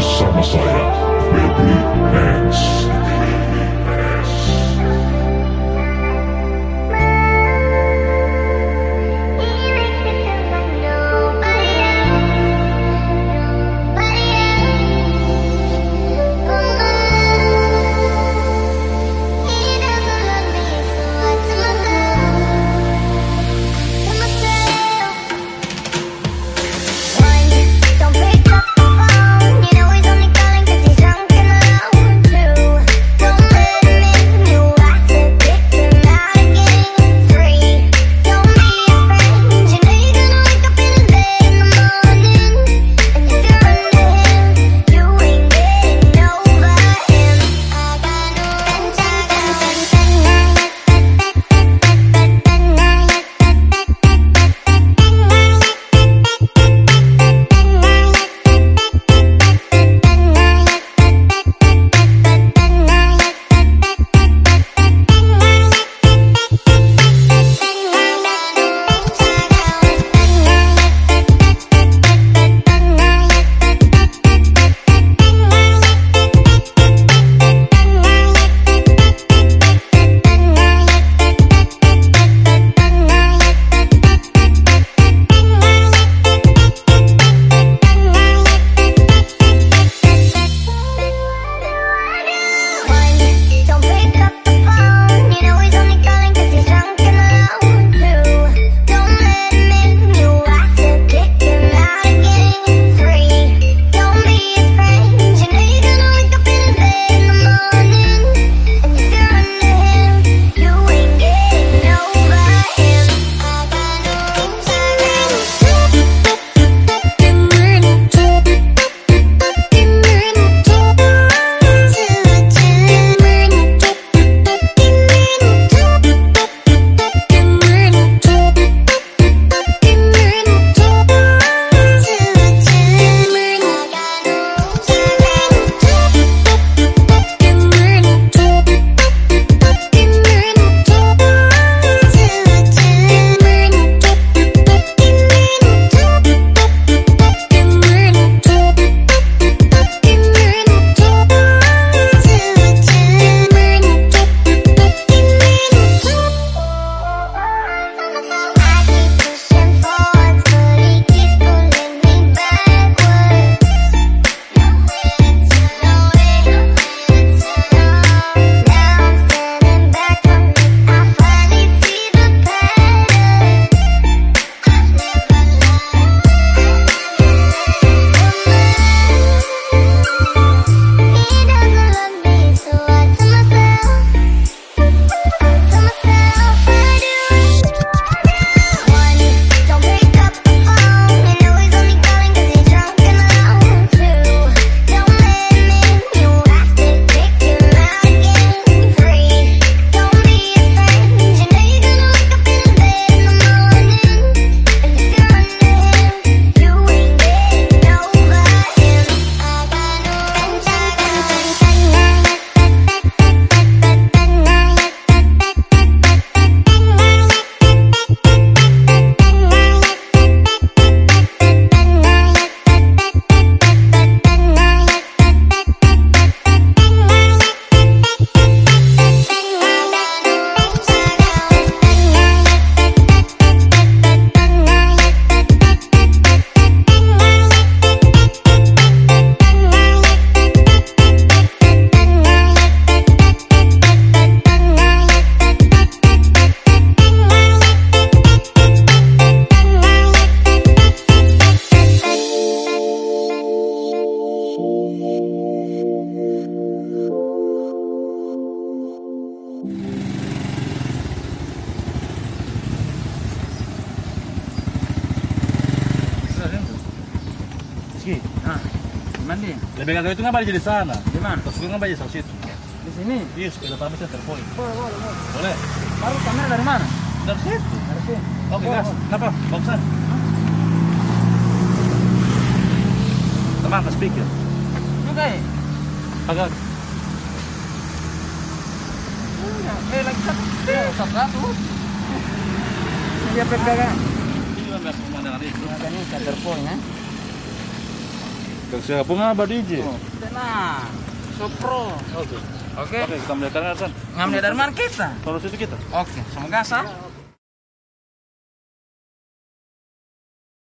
Messiah. mandi. Lebih kagak itu nggak jadi sana. Di mana terus nggak jadi saus di sini? Iya sepeda center terpoin boleh boleh boleh. Boleh. Baru kamera dari mana? Dari situ. Dari sini. Oke gas. kenapa? Boxer. teman ke speaker. Juga ya? Agak. Iya, eh lagi satu eh, satu dia pegangan ini juga nggak pemandangan itu ini nih ya. Siapa nggak apa DJ? Tenang. Sopro. Oke. Oke. Oke, kita melihat kalian Arsan. Ngambil dari mana kita? Kalau situ kita. Oke, semoga sah.